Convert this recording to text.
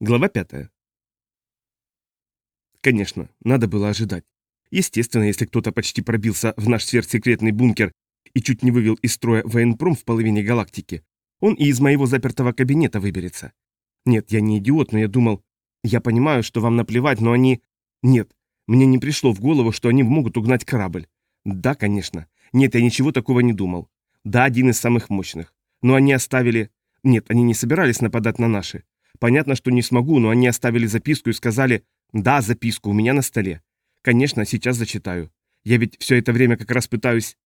Глава пятая. Конечно, надо было ожидать. Естественно, если кто-то почти пробился в наш сверхсекретный бункер и чуть не вывел из строя военпром в половине галактики, он и из моего запертого кабинета выберется. Нет, я не идиот, но я думал... Я понимаю, что вам наплевать, но они... Нет, мне не пришло в голову, что они могут угнать корабль. Да, конечно. Нет, я ничего такого не думал. Да, один из самых мощных. Но они оставили... Нет, они не собирались нападать на наши. Понятно, что не смогу, но они оставили записку и сказали «Да, записку, у меня на столе». Конечно, сейчас зачитаю. Я ведь все это время как раз пытаюсь...